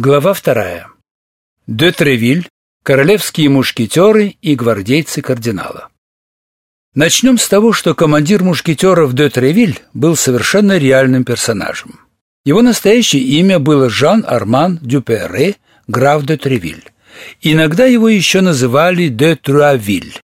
Глава вторая. Де Тревиль, королевские мушкетеры и гвардейцы кардинала. Начнем с того, что командир мушкетеров де Тревиль был совершенно реальным персонажем. Его настоящее имя было Жан-Арман Дюперре, граф де Тревиль. Иногда его еще называли де Труавиль.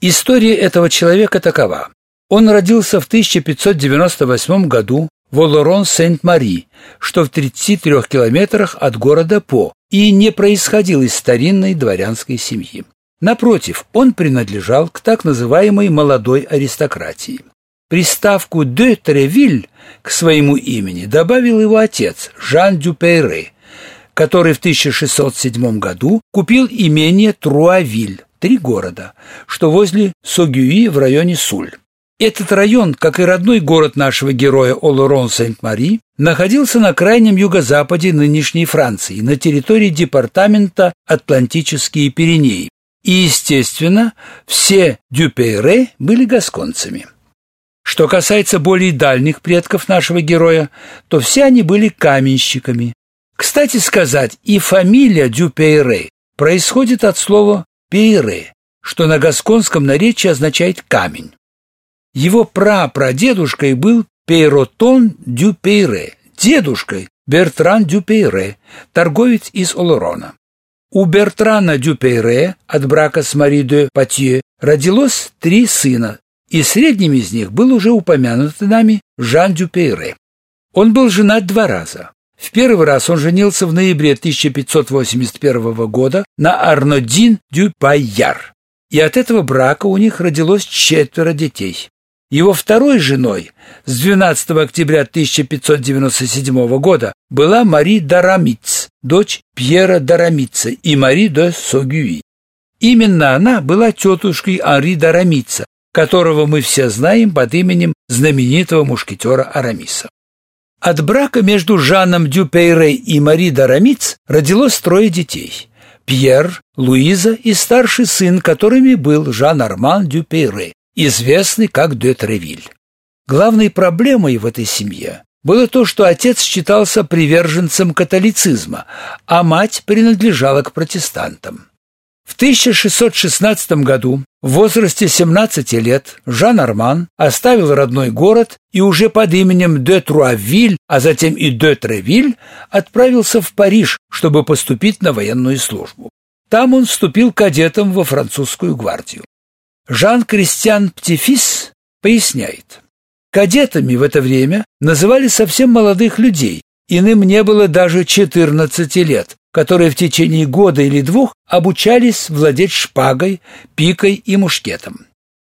История этого человека такова. Он родился в 1598 году в Олорон-Сент-Мари, что в 33 километрах от города По, и не происходил из старинной дворянской семьи. Напротив, он принадлежал к так называемой молодой аристократии. Приставку «де Тревиль» к своему имени добавил его отец Жан Дюпейре, который в 1607 году купил имение Труавиль, три города, что возле Согюи в районе Суль. Этот район, как и родной город нашего героя Олорон-Сент-Мари, находился на крайнем юго-западе нынешней Франции, на территории департамента Атлантические Пиренеи. И, естественно, все Дюпейре были гасконцами. Что касается более дальних предков нашего героя, то все они были каменщиками. Кстати сказать, и фамилия Дюпейре происходит от слова «пейре», что на гасконском наречии означает «камень». Его прапрадедушкой был Пейротон Дюпейре, дедушкой Бертран Дюпейре, торговец из Олорона. У Бертрана Дюпейре от брака с Мари де Патье родилось три сына, и средним из них был уже упомянутый нами Жан Дюпейре. Он был женат два раза. В первый раз он женился в ноябре 1581 года на Арнодин Дюпайяр, и от этого брака у них родилось четверо детей. Его второй женой с 12 октября 1597 года была Мари Дарамиц, дочь Пьера Дарамица и Мари де Согюи. Именно она была тетушкой Анри Дарамица, которого мы все знаем под именем знаменитого мушкетера Арамиса. От брака между Жаном Дюпейре и Мари Дарамиц родилось трое детей – Пьер, Луиза и старший сын, которыми был Жан-Арман Дюпейре известный как де Тревиль. Главной проблемой в этой семье было то, что отец считался приверженцем католицизма, а мать принадлежала к протестантам. В 1616 году в возрасте 17 лет Жан Арман оставил родной город и уже под именем де Труавиль, а затем и де Тревиль отправился в Париж, чтобы поступить на военную службу. Там он вступил кадетом во французскую гвардию. Жан-Кристиан Птифис поясняет. Кадетами в это время называли совсем молодых людей, иным не было даже 14 лет, которые в течение года или двух обучались владеть шпагой, пикой и мушкетом.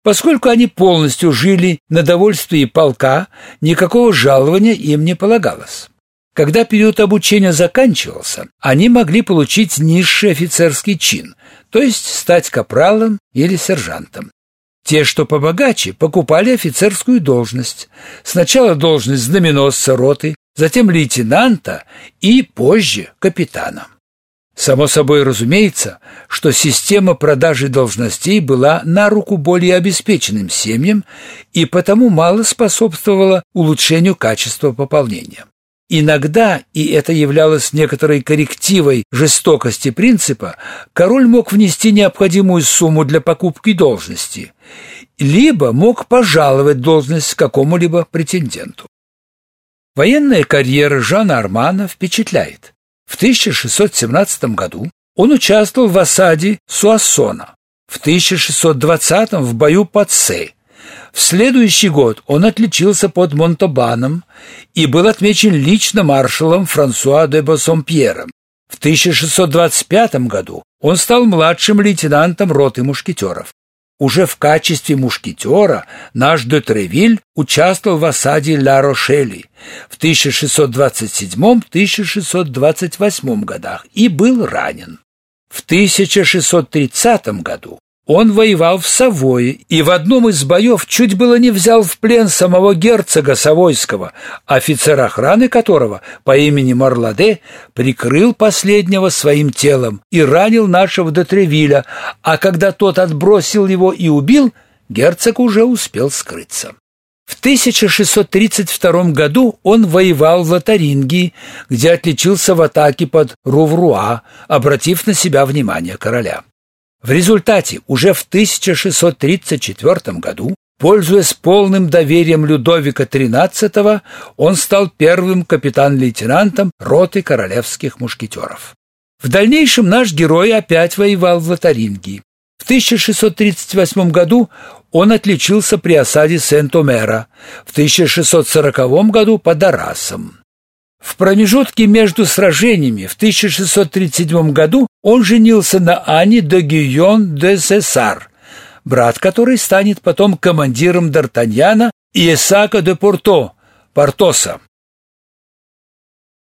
Поскольку они полностью жили на довольствии полка, никакого жалования им не полагалось. Когда период обучения заканчивался, они могли получить низший офицерский чин, то есть стать капралом или сержантом. Те, что побогаче, покупали офицерскую должность. Сначала должность знаменосца роты, затем лейтенанта и позже капитана. Само собой разумеется, что система продажи должностей была на руку более обеспеченным семьям и потому мало способствовала улучшению качества пополнения. Иногда, и это являлось некоторой коррективой жестокости принципа, король мог внести необходимую сумму для покупки должности, либо мог пожаловать должность какому-либо претенденту. Военная карьера Жана Армана впечатляет. В 1617 году он участвовал в осаде Суассона, в 1620 в бою под Сей, в следующий год он отличился под Монтобаном и был отмечен лично маршалом Франсуа де Бассомпьером. В 1625 году он стал младшим лейтенантом роты мушкетеров. Уже в качестве мушкетера наш де Тревиль участвовал в осаде Ла-Рошели в 1627-1628 годах и был ранен. В 1630 году он воевал в Савое и в одном из боев чуть было не взял в плен самого герцога Савойского, офицер охраны которого по имени Марладе прикрыл последнего своим телом и ранил нашего Детревиля, а когда тот отбросил его и убил, герцог уже успел скрыться. В 1632 году он воевал в Лотарингии, где отличился в атаке под Рувруа, обратив на себя внимание короля. В результате уже в 1634 году, пользуясь полным доверием Людовика XIII, он стал первым капитан-лейтенантом роты королевских мушкетеров. В дальнейшем наш герой опять воевал в Лотарингии. В 1638 году он отличился при осаде Сент-Омера, в 1640 году под Арасом. В промежутке между сражениями в 1637 году он женился на Ане де Гийон де Сесар, брат которой станет потом командиром Д'Артаньяна и Эсака де Порто, Портоса.